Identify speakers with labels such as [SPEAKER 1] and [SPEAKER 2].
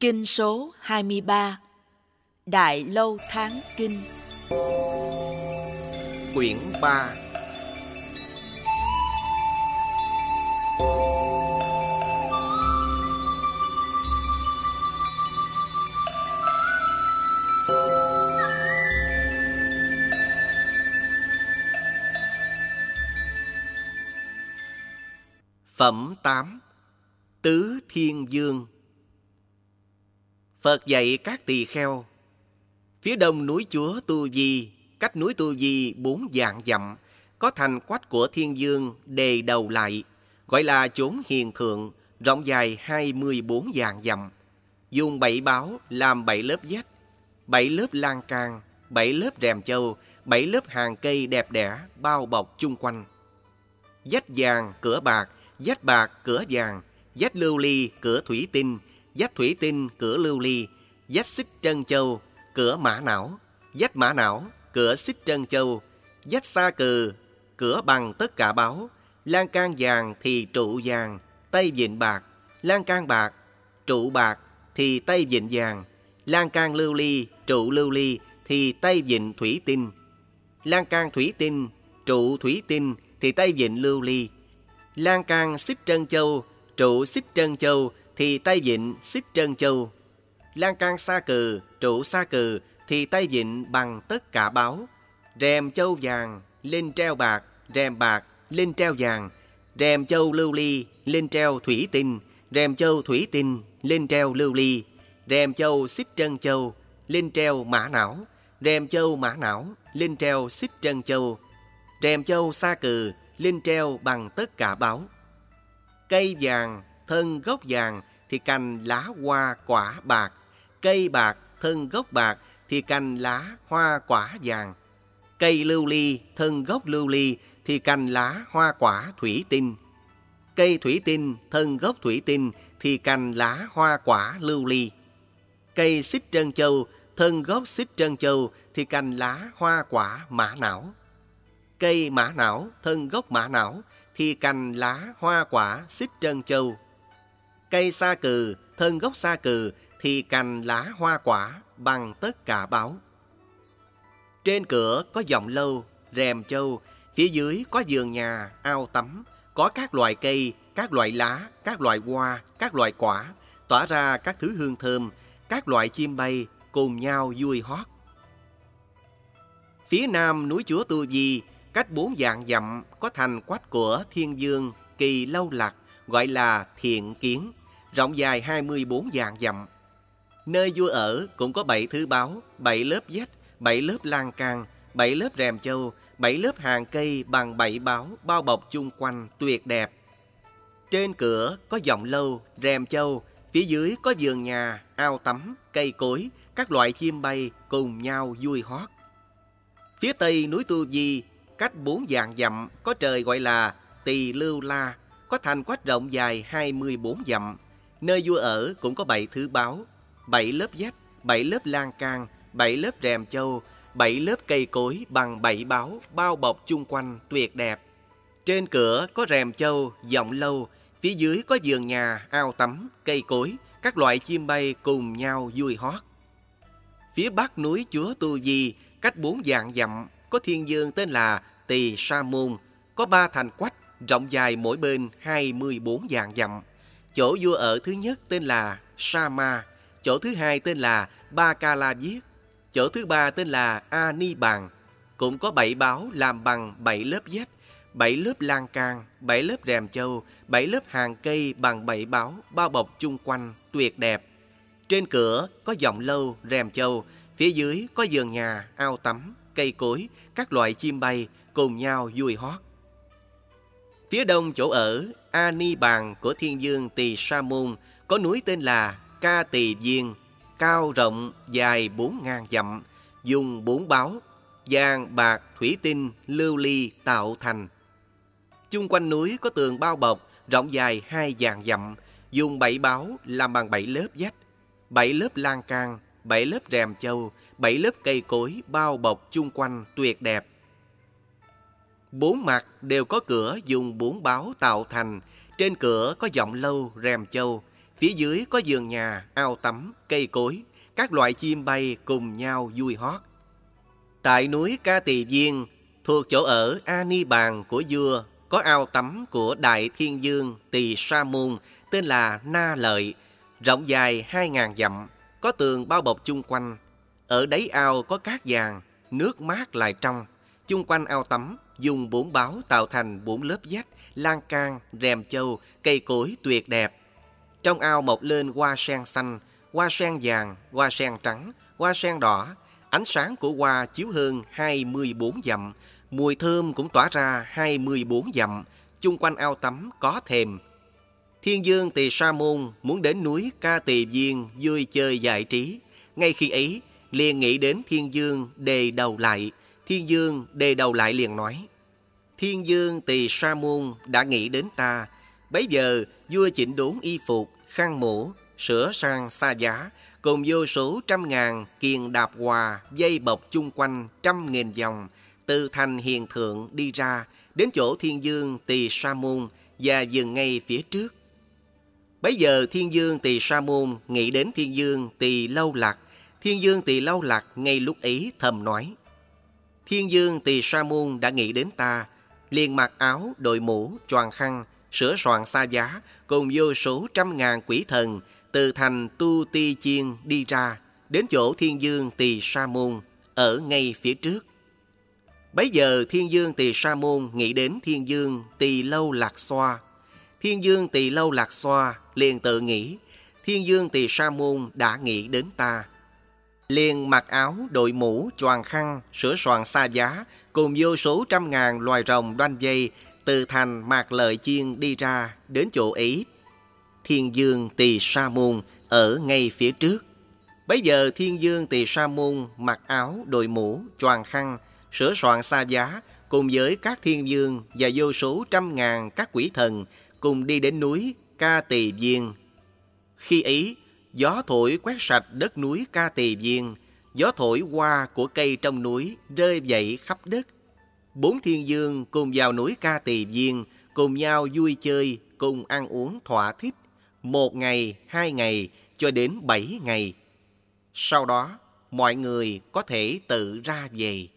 [SPEAKER 1] Kinh số 23 Đại Lâu Tháng Kinh.
[SPEAKER 2] Quyển 3 Phẩm 8 Tứ Thiên Dương. Phật dạy các tỳ kheo, Phía đông núi Chúa Tu Di, Cách núi Tu Di bốn dạng dặm, Có thành quách của Thiên Dương đề đầu lại, Gọi là chốn hiền thượng, Rộng dài 24 dạng dặm, Dùng bảy báo làm bảy lớp vách, Bảy lớp lan can, Bảy lớp rèm châu Bảy lớp hàng cây đẹp đẽ Bao bọc chung quanh. Vách vàng cửa bạc, Vách bạc cửa vàng, Vách lưu ly cửa thủy tinh dách thủy tinh, cửa lưu ly. Dách xích trân châu, cửa mã não. Dách mã não, cửa xích trân châu. Dách xa cừ, cửa bằng tất cả báo. Lan can vàng thì trụ vàng Tây vịn bạc. Lan can bạc, trụ bạc thì Tây vịn vàng. Lan can lưu ly, trụ lưu ly thì Tây vịn thủy tinh. Lan can thủy tinh, trụ thủy tinh thì Tây vịn lưu ly. Lan can xích trân châu, trụ xích trân châu thì tay vịn xích trân châu. Lan can xa cừ, trụ xa cừ thì tay vịn bằng tất cả báo. Rèm châu vàng, lên treo bạc, rèm bạc, lên treo vàng. Rèm châu lưu ly, lên treo thủy tinh. Rèm châu thủy tinh, lên treo lưu ly. Rèm châu xích trân châu, lên treo mã não. Rèm châu mã não, lên treo xích trân châu. Rèm châu xa cừ, lên treo bằng tất cả báo. Cây vàng, thân gốc vàng thì cành lá hoa quả bạc, cây bạc thân gốc bạc thì cành lá hoa quả vàng. Cây lưu ly thân gốc lưu ly thì cành lá hoa quả thủy tinh. Cây thủy tinh thân gốc thủy tinh thì cành lá hoa quả lưu ly. Cây xích trân châu thân gốc xích trân châu thì cành lá hoa quả mã não. Cây mã não thân gốc mã não thì cành lá hoa quả xích trân châu. Cây sa cừ, thân gốc sa cừ thì cành lá hoa quả bằng tất cả báo. Trên cửa có dòng lâu, rèm châu, phía dưới có giường nhà, ao tắm, có các loại cây, các loại lá, các loại hoa, các loại quả, tỏa ra các thứ hương thơm, các loại chim bay cùng nhau vui hót. Phía nam núi Chúa Tu Di, cách bốn dạng dặm có thành quách của Thiên Dương, Kỳ Lâu Lạc, gọi là Thiện Kiến, rộng dài 24 dạng dặm. Nơi vua ở cũng có bảy thứ báo, bảy lớp vách, bảy lớp lan can, bảy lớp rèm châu, bảy lớp hàng cây bằng bảy báo bao bọc chung quanh tuyệt đẹp. Trên cửa có dòng lâu, rèm châu, phía dưới có vườn nhà, ao tắm, cây cối, các loại chim bay cùng nhau vui hót. Phía tây núi Tu Di, cách bốn dạng dặm có trời gọi là Tỳ Lưu La, có thành quách rộng dài 24 dặm. Nơi vua ở cũng có bảy thứ báo, bảy lớp dách, bảy lớp lan can, bảy lớp rèm châu, bảy lớp cây cối bằng bảy báo bao bọc chung quanh tuyệt đẹp. Trên cửa có rèm châu, giọng lâu, phía dưới có giường nhà, ao tắm, cây cối, các loại chim bay cùng nhau vui hót. Phía bắc núi Chúa Tu Di, cách bốn dạng dặm, có thiên dương tên là Tỳ Sa Môn, có ba thành quách, rộng dài mỗi bên 24 dạng dặm. Chỗ vua ở thứ nhất tên là Sama, chỗ thứ hai tên là Ba Ca La Viết, chỗ thứ ba tên là A Ni Bàn. Cũng có bảy báo làm bằng bảy lớp vách, bảy lớp lan can, bảy lớp rèm châu, bảy lớp hàng cây bằng bảy báo bao bọc chung quanh tuyệt đẹp. Trên cửa có dòng lâu, rèm châu, phía dưới có giường nhà, ao tắm, cây cối, các loại chim bay cùng nhau vui hót. Phía đông chỗ ở A Ni Bàn của Thiên Dương Tỳ Sa Môn có núi tên là Ca Tỳ Viên, cao rộng dài bốn ngàn dặm, dùng bốn báo, vàng, bạc, thủy tinh, lưu ly tạo thành. Chung quanh núi có tường bao bọc, rộng dài hai vạn dặm, dùng bảy báo làm bằng bảy lớp vách, bảy lớp lan can, bảy lớp rèm châu, bảy lớp cây cối bao bọc chung quanh tuyệt đẹp. Bốn mặt đều có cửa dùng bốn báo tạo thành, trên cửa có giọng lâu, rèm châu, Phía dưới có giường nhà, ao tắm, cây cối, các loại chim bay cùng nhau vui hót. Tại núi Ca Tỳ Viên, thuộc chỗ ở A Ni Bàn của vua, có ao tắm của Đại Thiên Dương Tỳ Sa Môn tên là Na Lợi, rộng dài hai ngàn dặm, có tường bao bọc chung quanh. Ở đáy ao có cát vàng, nước mát lại trong. Chung quanh ao tắm dùng bốn báo tạo thành bốn lớp dách, lan can, rèm châu, cây cối tuyệt đẹp. Trong ao mọc lên hoa sen xanh, hoa sen vàng, hoa sen trắng, hoa sen đỏ. Ánh sáng của hoa chiếu hơn 24 dặm, mùi thơm cũng tỏa ra 24 dặm. Chung quanh ao tắm có thềm. Thiên dương Tỳ Sa Môn muốn đến núi Ca Tỳ Viên vui chơi giải trí. Ngay khi ấy, liền nghĩ đến Thiên Dương đề đầu lại. Thiên Dương đề đầu lại liền nói, Thiên Dương Tỳ Sa Môn đã nghĩ đến ta. Bấy giờ, vua chỉnh đốn y phục, khăn mũ, sửa sang xa giá, cùng vô số trăm ngàn kiền đạp hòa dây bọc chung quanh trăm nghìn dòng, từ thành hiền thượng đi ra, đến chỗ Thiên Dương Tỳ Sa Môn và dừng ngay phía trước. Bấy giờ Thiên Dương Tỳ Sa Môn nghĩ đến Thiên Dương Tỳ Lâu Lạc. Thiên Dương Tỳ Lâu Lạc ngay lúc ấy thầm nói. Thiên Dương Tỳ Sa Môn đã nghĩ đến ta, liền mặc áo, đội mũ, choàng khăn, sửa soạn xa giá, cùng vô số trăm ngàn quỷ thần, từ thành Tu Ti Chiên đi ra, đến chỗ Thiên Dương Tỳ Sa Môn, ở ngay phía trước. Bấy giờ Thiên Dương Tỳ Sa Môn nghĩ đến Thiên Dương Tỳ Lâu Lạc Xoa. Thiên Dương Tỳ Lâu Lạc Xoa liền tự nghĩ, Thiên Dương Tỳ Sa Môn đã nghĩ đến ta. Liền mặc áo, đội mũ, choàng khăn, sửa soạn xa giá, cùng vô số trăm ngàn loài rồng đoanh dây, từ thành mạc lợi chiên đi ra, đến chỗ ấy. Thiên Dương Tỳ Sa Môn ở ngay phía trước. Bấy giờ Thiên Dương Tỳ Sa Môn mặc áo, đội mũ, choàng khăn, sửa soạn xa giá, cùng với các thiên dương và vô số trăm ngàn các quỷ thần, cùng đi đến núi Ca Tỳ Viên. Khi ấy, gió thổi quét sạch đất núi Ca Tỳ Viên, gió thổi hoa của cây trong núi rơi dậy khắp đất. Bốn thiên dương cùng vào núi Ca Tỳ Viên, cùng nhau vui chơi, cùng ăn uống thỏa thích, một ngày, hai ngày, cho đến bảy ngày. Sau đó, mọi người có thể tự ra về.